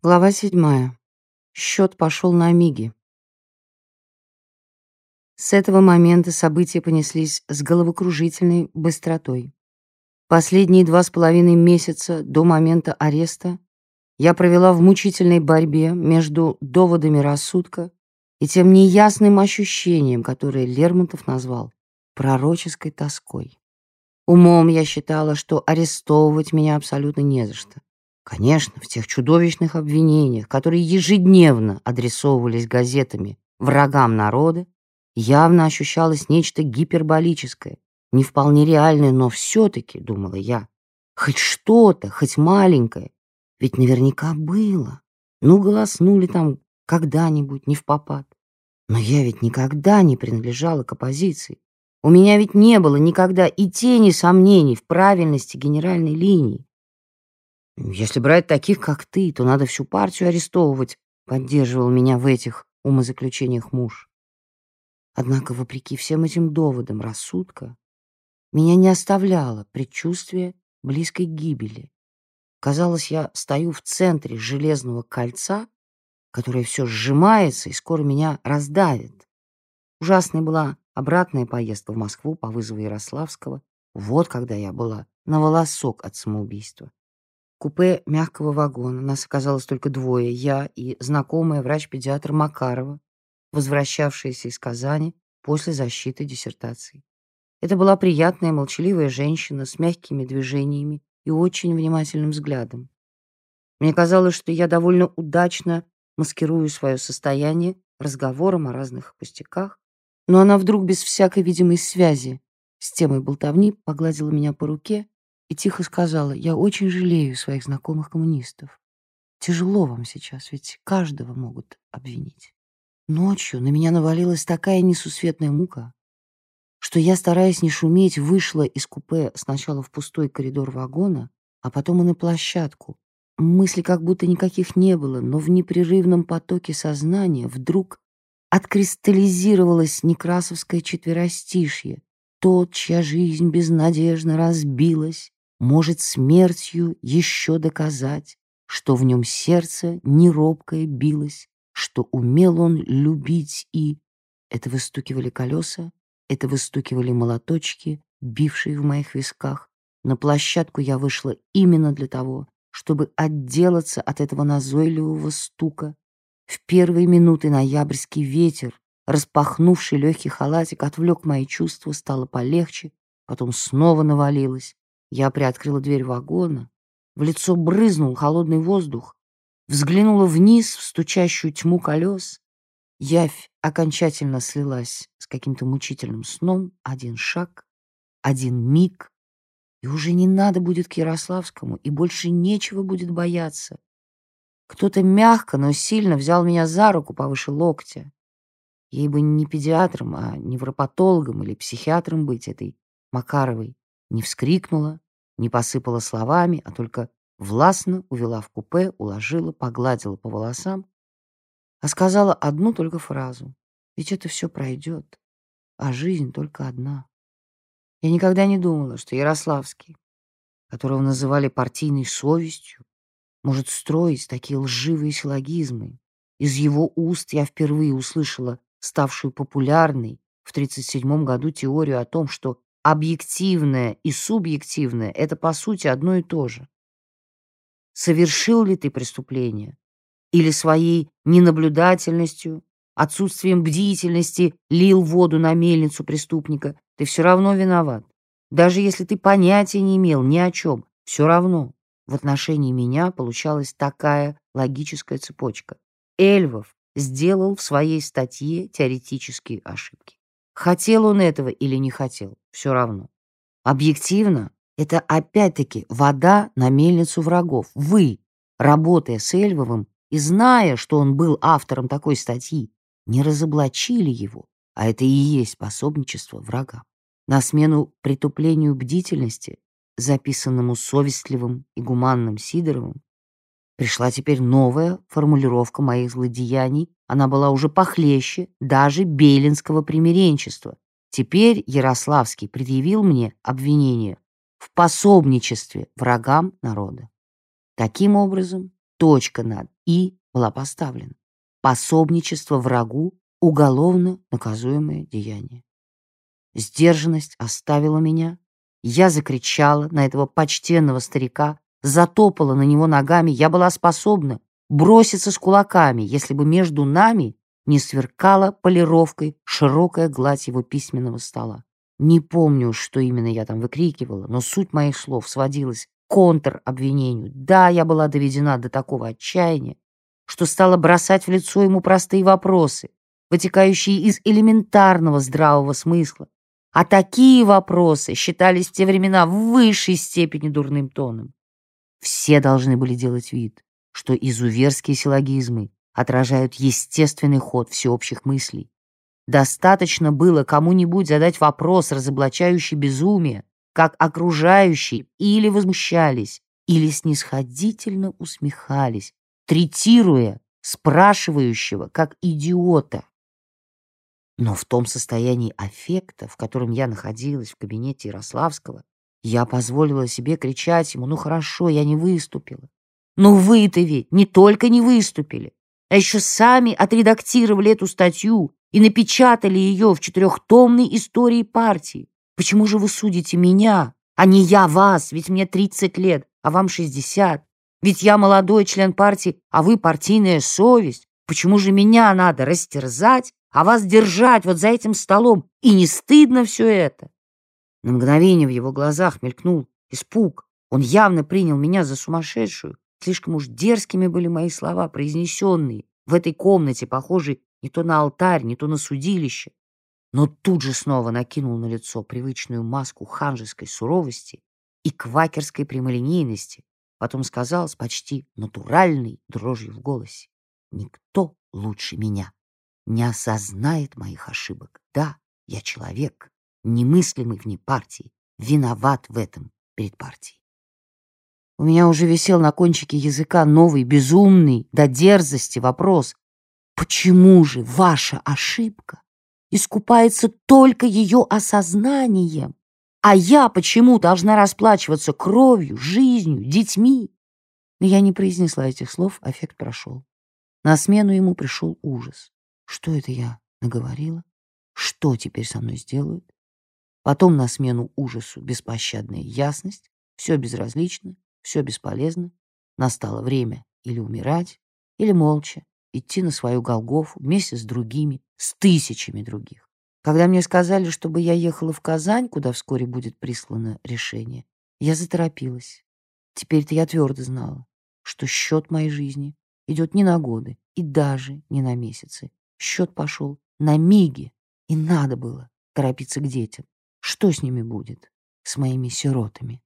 Глава седьмая. Счет пошел на миги. С этого момента события понеслись с головокружительной быстротой. Последние два с половиной месяца до момента ареста я провела в мучительной борьбе между доводами рассудка и тем неясным ощущением, которое Лермонтов назвал пророческой тоской. Умом я считала, что арестовывать меня абсолютно не за что. Конечно, в тех чудовищных обвинениях, которые ежедневно адресовывались газетами врагам народа, явно ощущалось нечто гиперболическое, не вполне реальное, но все-таки, думала я, хоть что-то, хоть маленькое, ведь наверняка было. Ну, голоснули там когда-нибудь, не в попад. Но я ведь никогда не принадлежала к оппозиции. У меня ведь не было никогда и тени сомнений в правильности генеральной линии. Если брать таких, как ты, то надо всю партию арестовывать, поддерживал меня в этих умозаключениях муж. Однако, вопреки всем этим доводам рассудка, меня не оставляло предчувствие близкой гибели. Казалось, я стою в центре железного кольца, которое все сжимается и скоро меня раздавит. Ужасной была обратная поездка в Москву по вызову Ярославского. Вот когда я была на волосок от самоубийства купе мягкого вагона. Нас оказалось только двое, я и знакомая врач-педиатр Макарова, возвращавшаяся из Казани после защиты диссертации. Это была приятная молчаливая женщина с мягкими движениями и очень внимательным взглядом. Мне казалось, что я довольно удачно маскирую свое состояние разговором о разных пустяках, но она вдруг без всякой видимой связи с темой болтовни погладила меня по руке и тихо сказала, «Я очень жалею своих знакомых коммунистов. Тяжело вам сейчас, ведь каждого могут обвинить». Ночью на меня навалилась такая несусветная мука, что я, стараясь не шуметь, вышла из купе сначала в пустой коридор вагона, а потом и на площадку. Мыслей как будто никаких не было, но в непрерывном потоке сознания вдруг откристаллизировалось некрасовское четверостишье. Тот, чья жизнь безнадежно разбилась, может смертью еще доказать, что в нем сердце не робкое билось, что умел он любить и... Это выстукивали колеса, это выстукивали молоточки, бившие в моих висках. На площадку я вышла именно для того, чтобы отделаться от этого назойливого стука. В первые минуты ноябрьский ветер, распахнувший легкий халатик, отвлек мои чувства, стало полегче, потом снова навалилось. Я приоткрыла дверь вагона, в лицо брызнул холодный воздух, взглянула вниз в стучащую тьму колес. Явь окончательно слилась с каким-то мучительным сном. Один шаг, один миг, и уже не надо будет к Ярославскому, и больше нечего будет бояться. Кто-то мягко, но сильно взял меня за руку повыше локтя. Ей бы не педиатром, а невропатологом или психиатром быть этой Макаровой не вскрикнула, не посыпала словами, а только властно увела в купе, уложила, погладила по волосам, а сказала одну только фразу. Ведь это все пройдет, а жизнь только одна. Я никогда не думала, что Ярославский, которого называли партийной совестью, может строить такие лживые силлогизмы. Из его уст я впервые услышала ставшую популярной в 1937 году теорию о том, что Объективное и субъективное — это, по сути, одно и то же. Совершил ли ты преступление? Или своей ненаблюдательностью, отсутствием бдительности лил воду на мельницу преступника, ты все равно виноват. Даже если ты понятия не имел ни о чем, все равно в отношении меня получалась такая логическая цепочка. Эльвов сделал в своей статье теоретические ошибки. Хотел он этого или не хотел, все равно. Объективно, это опять-таки вода на мельницу врагов. Вы, работая с Эльвовым и зная, что он был автором такой статьи, не разоблачили его, а это и есть пособничество врагам. На смену притуплению бдительности, записанному совестливым и гуманным Сидоровым, Пришла теперь новая формулировка моих злодеяний. Она была уже похлеще даже Белинского примиренчества. Теперь Ярославский предъявил мне обвинение в пособничестве врагам народа. Таким образом, точка над «и» была поставлена. Пособничество врагу — уголовно наказуемое деяние. Сдержанность оставила меня. Я закричала на этого почтенного старика, затопала на него ногами. Я была способна броситься с кулаками, если бы между нами не сверкала полировкой широкая гладь его письменного стола. Не помню, что именно я там выкрикивала, но суть моих слов сводилась к контр-обвинению. Да, я была доведена до такого отчаяния, что стала бросать в лицо ему простые вопросы, вытекающие из элементарного здравого смысла. А такие вопросы считались в те времена в высшей степени дурным тоном. Все должны были делать вид, что изуверские силлогизмы отражают естественный ход всеобщих мыслей. Достаточно было кому-нибудь задать вопрос, разоблачающий безумие, как окружающие или возмущались, или снисходительно усмехались, третируя спрашивающего как идиота. Но в том состоянии аффекта, в котором я находилась в кабинете Ярославского, я позволила себе кричать ему, ну хорошо, я не выступила. Но вы-то ведь не только не выступили, а еще сами отредактировали эту статью и напечатали ее в четырехтомной истории партии. Почему же вы судите меня, а не я вас? Ведь мне 30 лет, а вам 60. Ведь я молодой член партии, а вы партийная совесть. Почему же меня надо растерзать, а вас держать вот за этим столом? И не стыдно все это? На мгновение в его глазах мелькнул испуг. Он явно принял меня за сумасшедшую. Слишком уж дерзкими были мои слова, произнесенные в этой комнате, похожей не то на алтарь, не то на судилище. Но тут же снова накинул на лицо привычную маску ханжеской суровости и квакерской прямолинейности, потом сказал с почти натуральной дрожью в голосе, «Никто лучше меня не осознает моих ошибок. Да, я человек, немыслимый вне партии, виноват в этом перед партией. У меня уже висел на кончике языка новый, безумный, до дерзости вопрос. Почему же ваша ошибка искупается только ее осознанием, а я почему должна расплачиваться кровью, жизнью, детьми? Но я не произнесла этих слов, аффект прошел. На смену ему пришел ужас. Что это я наговорила? Что теперь со мной сделают? Потом на смену ужасу беспощадная ясность, все безразлично, все бесполезно. Настало время или умирать, или молча идти на свою Голгофу вместе с другими, с тысячами других. Когда мне сказали, чтобы я ехала в Казань, куда вскоре будет прислано решение, я заторопилась. Теперь-то я твердо знала, что счет моей жизни идет не на годы и даже не на месяцы. Счет пошел на миги, и надо было торопиться к детям. Что с ними будет, с моими сиротами?